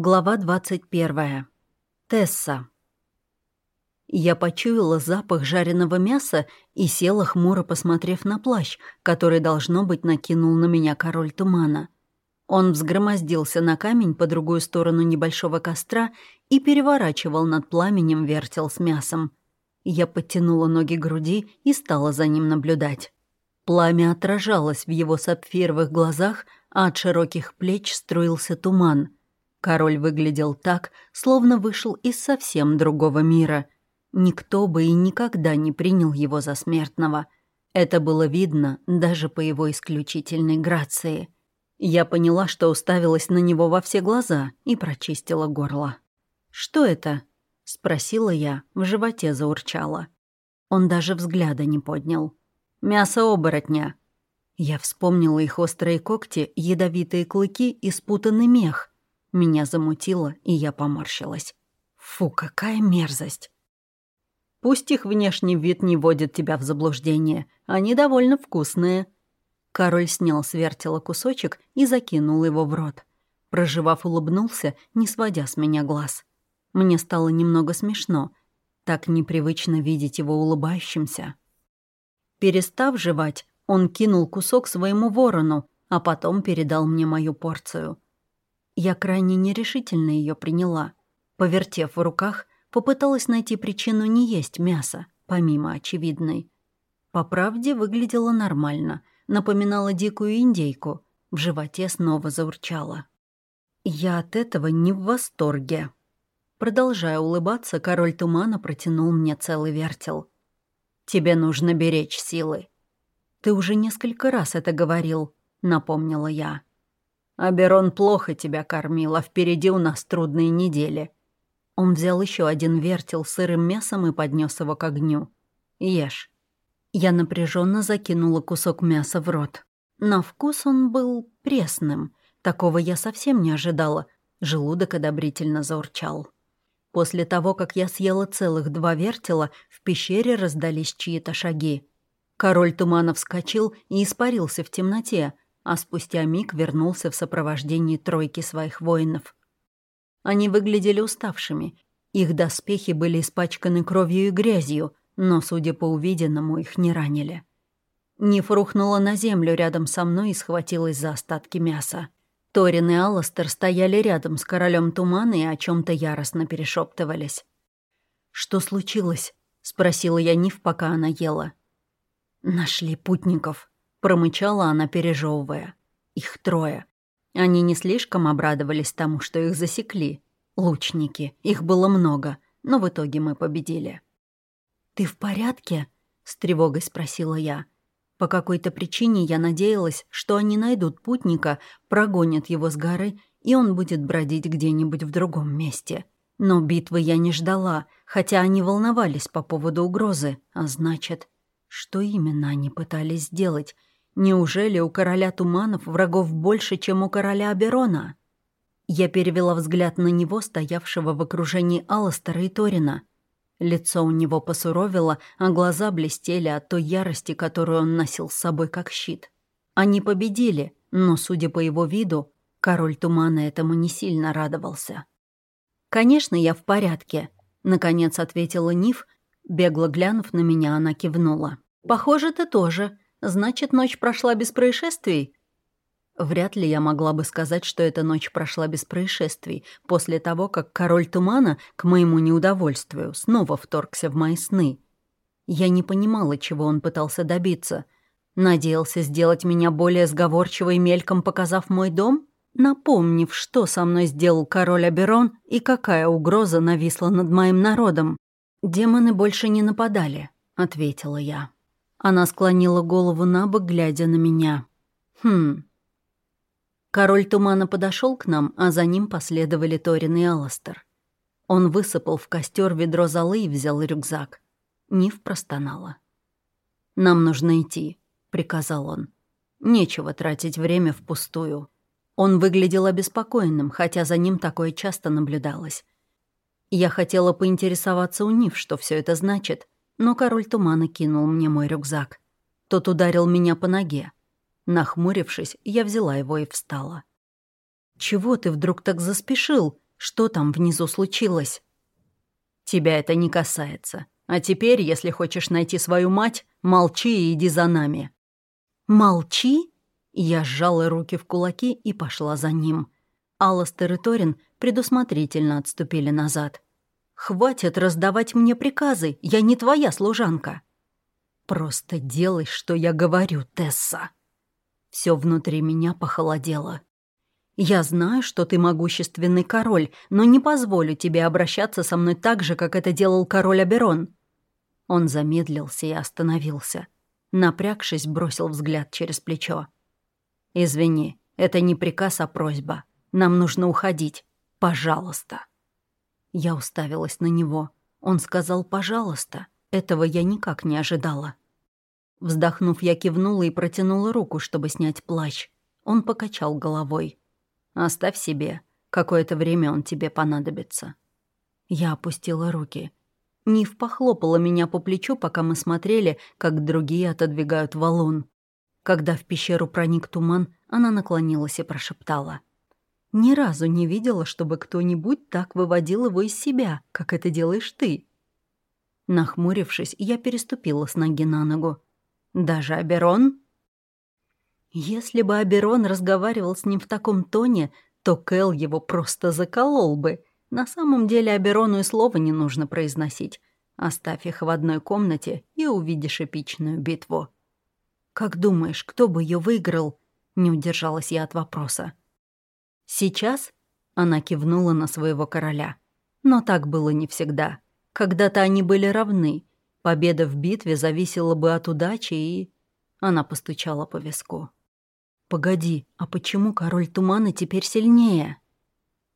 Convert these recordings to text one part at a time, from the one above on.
Глава 21. Тесса. Я почуяла запах жареного мяса и села хмуро, посмотрев на плащ, который, должно быть, накинул на меня король тумана. Он взгромоздился на камень по другую сторону небольшого костра и переворачивал над пламенем вертел с мясом. Я подтянула ноги к груди и стала за ним наблюдать. Пламя отражалось в его сапфировых глазах, а от широких плеч струился туман — Король выглядел так, словно вышел из совсем другого мира. Никто бы и никогда не принял его за смертного. Это было видно даже по его исключительной грации. Я поняла, что уставилась на него во все глаза и прочистила горло. «Что это?» — спросила я, в животе заурчала. Он даже взгляда не поднял. «Мясо оборотня». Я вспомнила их острые когти, ядовитые клыки и спутанный мех — меня замутило, и я поморщилась. Фу, какая мерзость. Пусть их внешний вид не вводит тебя в заблуждение, они довольно вкусные. Король снял с вертела кусочек и закинул его в рот. Проживав, улыбнулся, не сводя с меня глаз. Мне стало немного смешно. Так непривычно видеть его улыбающимся. Перестав жевать, он кинул кусок своему ворону, а потом передал мне мою порцию — я крайне нерешительно ее приняла. Повертев в руках, попыталась найти причину не есть мясо, помимо очевидной. По правде выглядела нормально, напоминала дикую индейку, в животе снова заурчала. Я от этого не в восторге. Продолжая улыбаться, король тумана протянул мне целый вертел. «Тебе нужно беречь силы». «Ты уже несколько раз это говорил», — напомнила я. Аберон плохо тебя кормил, а впереди у нас трудные недели». Он взял еще один вертел сырым мясом и поднес его к огню. «Ешь». Я напряженно закинула кусок мяса в рот. На вкус он был пресным. Такого я совсем не ожидала. Желудок одобрительно заурчал. После того, как я съела целых два вертела, в пещере раздались чьи-то шаги. Король тумана вскочил и испарился в темноте, а спустя миг вернулся в сопровождении тройки своих воинов. Они выглядели уставшими. Их доспехи были испачканы кровью и грязью, но, судя по увиденному, их не ранили. Ниф рухнула на землю рядом со мной и схватилась за остатки мяса. Торин и Алластер стояли рядом с королем тумана и о чем то яростно перешептывались. «Что случилось?» — спросила я Ниф, пока она ела. «Нашли путников», Промычала она, пережевывая. Их трое. Они не слишком обрадовались тому, что их засекли. Лучники. Их было много, но в итоге мы победили. «Ты в порядке?» — с тревогой спросила я. По какой-то причине я надеялась, что они найдут путника, прогонят его с горы, и он будет бродить где-нибудь в другом месте. Но битвы я не ждала, хотя они волновались по поводу угрозы, а значит, что именно они пытались сделать — Неужели у короля туманов врагов больше, чем у короля Аберона? Я перевела взгляд на него, стоявшего в окружении Алластера и Торина. Лицо у него посуровило, а глаза блестели от той ярости, которую он носил с собой как щит. Они победили, но, судя по его виду, король тумана этому не сильно радовался. «Конечно, я в порядке», — наконец ответила Ниф. Бегло глянув на меня, она кивнула. «Похоже, ты тоже. Значит, ночь прошла без происшествий? Вряд ли я могла бы сказать, что эта ночь прошла без происшествий, после того, как король тумана, к моему неудовольствию, снова вторгся в мои сны. Я не понимала, чего он пытался добиться. Надеялся сделать меня более сговорчивой, мельком показав мой дом? Напомнив, что со мной сделал король Аберон и какая угроза нависла над моим народом. «Демоны больше не нападали», — ответила я. Она склонила голову на бок, глядя на меня. «Хм...» Король тумана подошел к нам, а за ним последовали Торин и Алластер. Он высыпал в костер ведро золы и взял рюкзак. Нив простонала. «Нам нужно идти», — приказал он. «Нечего тратить время впустую». Он выглядел обеспокоенным, хотя за ним такое часто наблюдалось. Я хотела поинтересоваться у Нив, что все это значит, но король тумана кинул мне мой рюкзак. Тот ударил меня по ноге. Нахмурившись, я взяла его и встала. «Чего ты вдруг так заспешил?» Что там внизу случилось?» «Тебя это не касается. А теперь, если хочешь найти свою мать, молчи и иди за нами». «Молчи?» Я сжала руки в кулаки и пошла за ним. Алластер и Торин предусмотрительно отступили назад. «Хватит раздавать мне приказы, я не твоя служанка». «Просто делай, что я говорю, Тесса». Все внутри меня похолодело. «Я знаю, что ты могущественный король, но не позволю тебе обращаться со мной так же, как это делал король Аберон». Он замедлился и остановился. Напрягшись, бросил взгляд через плечо. «Извини, это не приказ, а просьба. Нам нужно уходить. Пожалуйста». Я уставилась на него. Он сказал «пожалуйста». Этого я никак не ожидала. Вздохнув, я кивнула и протянула руку, чтобы снять плащ. Он покачал головой. «Оставь себе. Какое-то время он тебе понадобится». Я опустила руки. Нив похлопала меня по плечу, пока мы смотрели, как другие отодвигают валун. Когда в пещеру проник туман, она наклонилась и прошептала. «Ни разу не видела, чтобы кто-нибудь так выводил его из себя, как это делаешь ты». Нахмурившись, я переступила с ноги на ногу. «Даже Аберон?» Если бы Аберон разговаривал с ним в таком тоне, то Кэл его просто заколол бы. На самом деле Аберону и слова не нужно произносить. Оставь их в одной комнате и увидишь эпичную битву. «Как думаешь, кто бы ее выиграл?» — не удержалась я от вопроса. «Сейчас?» — она кивнула на своего короля. Но так было не всегда. Когда-то они были равны. Победа в битве зависела бы от удачи и... Она постучала по виску. «Погоди, а почему король тумана теперь сильнее?»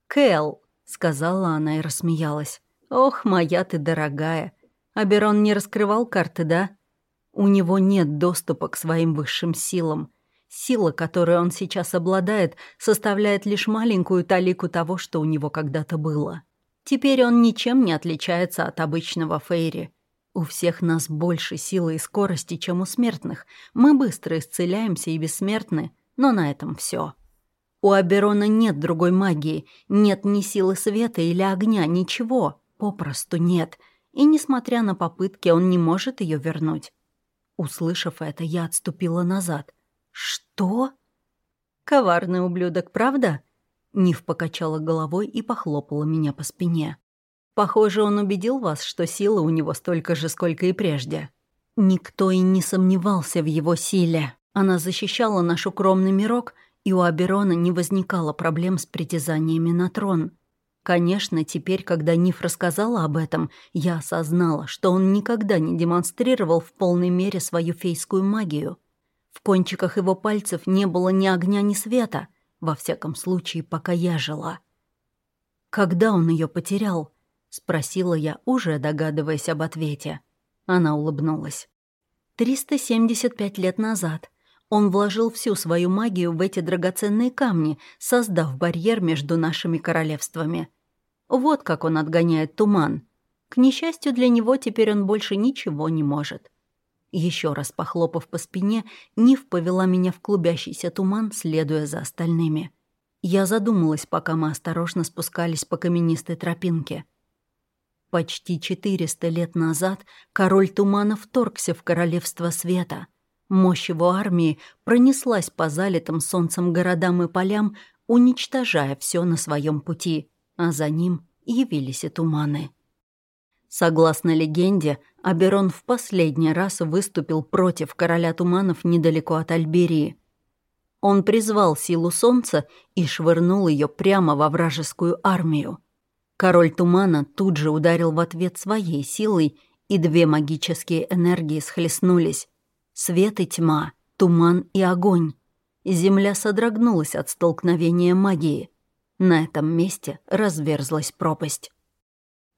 «Кэл», — сказала она и рассмеялась. «Ох, моя ты дорогая. Аберон не раскрывал карты, да? У него нет доступа к своим высшим силам. Сила, которой он сейчас обладает, составляет лишь маленькую талику того, что у него когда-то было. Теперь он ничем не отличается от обычного Фейри. У всех нас больше силы и скорости, чем у смертных. Мы быстро исцеляемся и бессмертны, но на этом все. У Аберона нет другой магии, нет ни силы света или огня, ничего, попросту нет. И, несмотря на попытки, он не может ее вернуть. Услышав это, я отступила назад. «Что?» «Коварный ублюдок, правда?» Нив покачала головой и похлопала меня по спине. «Похоже, он убедил вас, что сила у него столько же, сколько и прежде». Никто и не сомневался в его силе. Она защищала наш укромный мирок, и у Аберона не возникало проблем с притязаниями на трон. Конечно, теперь, когда Ниф рассказала об этом, я осознала, что он никогда не демонстрировал в полной мере свою фейскую магию. В кончиках его пальцев не было ни огня, ни света — во всяком случае, пока я жила. «Когда он ее потерял?» — спросила я, уже догадываясь об ответе. Она улыбнулась. «375 лет назад. Он вложил всю свою магию в эти драгоценные камни, создав барьер между нашими королевствами. Вот как он отгоняет туман. К несчастью для него, теперь он больше ничего не может. Еще раз похлопав по спине, Нив повела меня в клубящийся туман, следуя за остальными. Я задумалась, пока мы осторожно спускались по каменистой тропинке. Почти 400 лет назад король тумана вторгся в королевство света. Мощь его армии пронеслась по залитым солнцем городам и полям, уничтожая все на своем пути, а за ним явились и туманы. Согласно легенде, Аберон в последний раз выступил против короля туманов недалеко от Альберии. Он призвал силу солнца и швырнул ее прямо во вражескую армию. Король тумана тут же ударил в ответ своей силой, и две магические энергии схлестнулись. Свет и тьма, туман и огонь. Земля содрогнулась от столкновения магии. На этом месте разверзлась пропасть.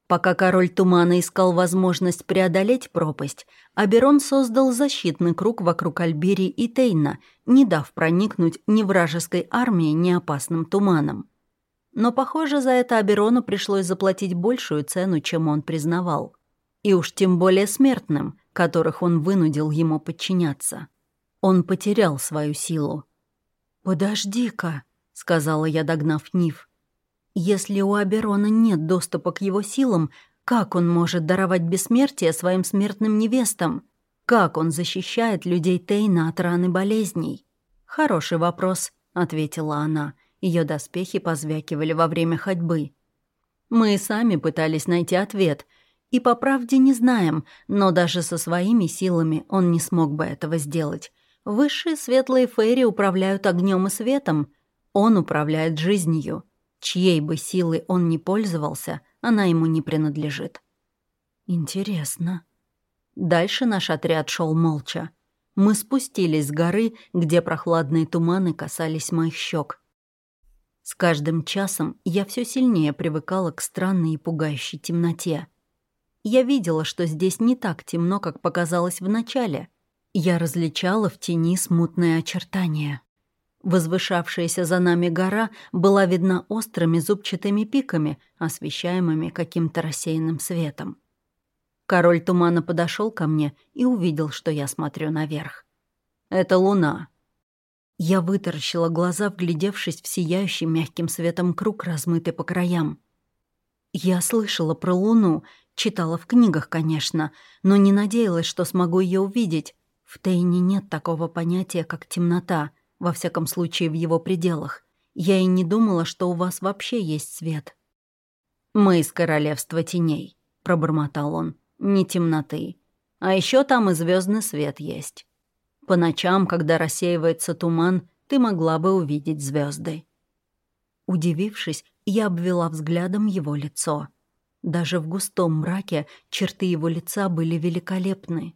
Пока король тумана искал возможность преодолеть пропасть, Аберон создал защитный круг вокруг Альбери и Тейна, не дав проникнуть ни вражеской армии, ни опасным туманом. Но, похоже, за это Аберону пришлось заплатить большую цену, чем он признавал. И уж тем более смертным, которых он вынудил ему подчиняться. Он потерял свою силу. «Подожди-ка», — сказала я, догнав Нив. Если у Аберона нет доступа к его силам, как он может даровать бессмертие своим смертным невестам? Как он защищает людей Тейна от раны болезней? Хороший вопрос, ответила она. Ее доспехи позвякивали во время ходьбы. Мы сами пытались найти ответ, и по правде не знаем, но даже со своими силами он не смог бы этого сделать. Высшие светлые фейри управляют огнем и светом, он управляет жизнью. Чьей бы силой он ни пользовался, она ему не принадлежит. Интересно. Дальше наш отряд шел молча. Мы спустились с горы, где прохладные туманы касались моих щек. С каждым часом я все сильнее привыкала к странной и пугающей темноте. Я видела, что здесь не так темно, как показалось вначале. Я различала в тени смутные очертания. Возвышавшаяся за нами гора была видна острыми зубчатыми пиками, освещаемыми каким-то рассеянным светом. Король тумана подошел ко мне и увидел, что я смотрю наверх. «Это луна». Я вытаращила глаза, вглядевшись в сияющий мягким светом круг, размытый по краям. Я слышала про луну, читала в книгах, конечно, но не надеялась, что смогу ее увидеть. В Тейне нет такого понятия, как темнота, во всяком случае в его пределах. Я и не думала, что у вас вообще есть свет. «Мы из королевства теней», — пробормотал он ни темноты. А еще там и звездный свет есть. По ночам, когда рассеивается туман, ты могла бы увидеть звезды. Удивившись, я обвела взглядом его лицо. Даже в густом мраке черты его лица были великолепны.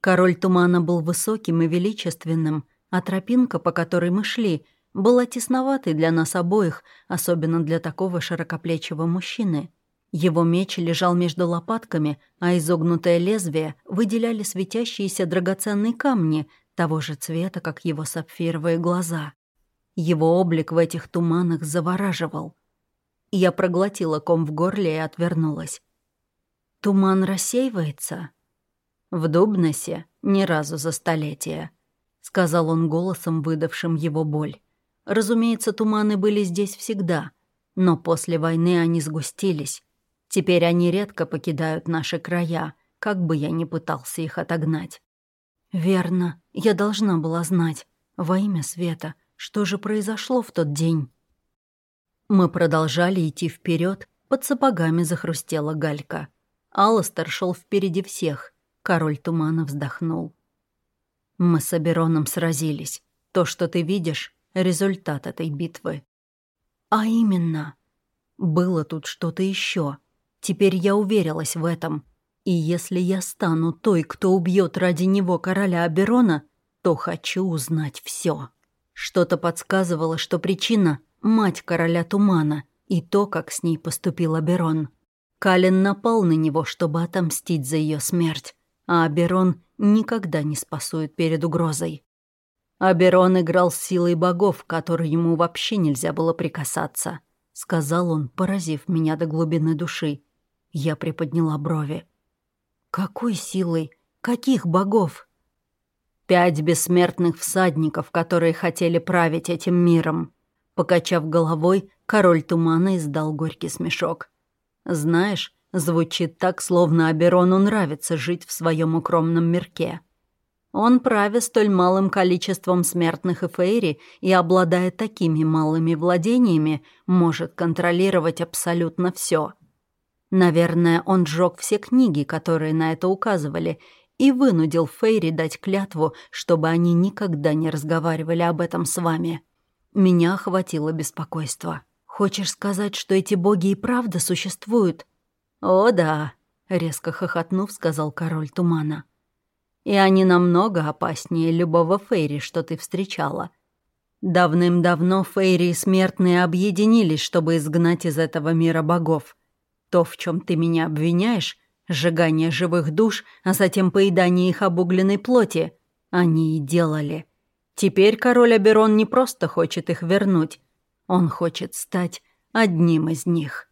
Король тумана был высоким и величественным, а тропинка, по которой мы шли, была тесноватой для нас обоих, особенно для такого широкоплечего мужчины. Его меч лежал между лопатками, а изогнутое лезвие выделяли светящиеся драгоценные камни того же цвета, как его сапфировые глаза. Его облик в этих туманах завораживал. Я проглотила ком в горле и отвернулась. «Туман рассеивается?» «В Дубносе ни разу за столетие», — сказал он голосом, выдавшим его боль. «Разумеется, туманы были здесь всегда, но после войны они сгустились, Теперь они редко покидают наши края, как бы я ни пытался их отогнать. Верно, я должна была знать. Во имя света, что же произошло в тот день? Мы продолжали идти вперед, под сапогами захрустела галька. Алластер шел впереди всех. Король тумана вздохнул. Мы с Абероном сразились. То, что ты видишь, — результат этой битвы. А именно, было тут что-то еще. Теперь я уверилась в этом. И если я стану той, кто убьет ради него короля Аберона, то хочу узнать все. Что-то подсказывало, что причина — мать короля Тумана и то, как с ней поступил Аберон. Калин напал на него, чтобы отомстить за ее смерть, а Аберон никогда не спасует перед угрозой. Аберон играл силой богов, которой ему вообще нельзя было прикасаться, сказал он, поразив меня до глубины души. Я приподняла брови. «Какой силой? Каких богов?» «Пять бессмертных всадников, которые хотели править этим миром». Покачав головой, король тумана издал горький смешок. «Знаешь, звучит так, словно Аберону нравится жить в своем укромном мирке. Он, правя столь малым количеством смертных и фейри и обладая такими малыми владениями, может контролировать абсолютно все. Наверное, он сжег все книги, которые на это указывали, и вынудил Фейри дать клятву, чтобы они никогда не разговаривали об этом с вами. Меня охватило беспокойство. «Хочешь сказать, что эти боги и правда существуют?» «О, да», — резко хохотнув, сказал король тумана. «И они намного опаснее любого Фейри, что ты встречала. Давным-давно Фейри и смертные объединились, чтобы изгнать из этого мира богов. То, в чем ты меня обвиняешь, сжигание живых душ, а затем поедание их обугленной плоти, они и делали. Теперь король Аберон не просто хочет их вернуть, он хочет стать одним из них.